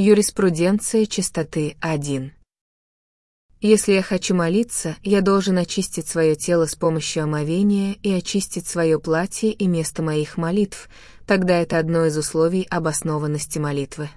Юриспруденция чистоты 1. Если я хочу молиться, я должен очистить свое тело с помощью омовения и очистить свое платье и место моих молитв, тогда это одно из условий обоснованности молитвы.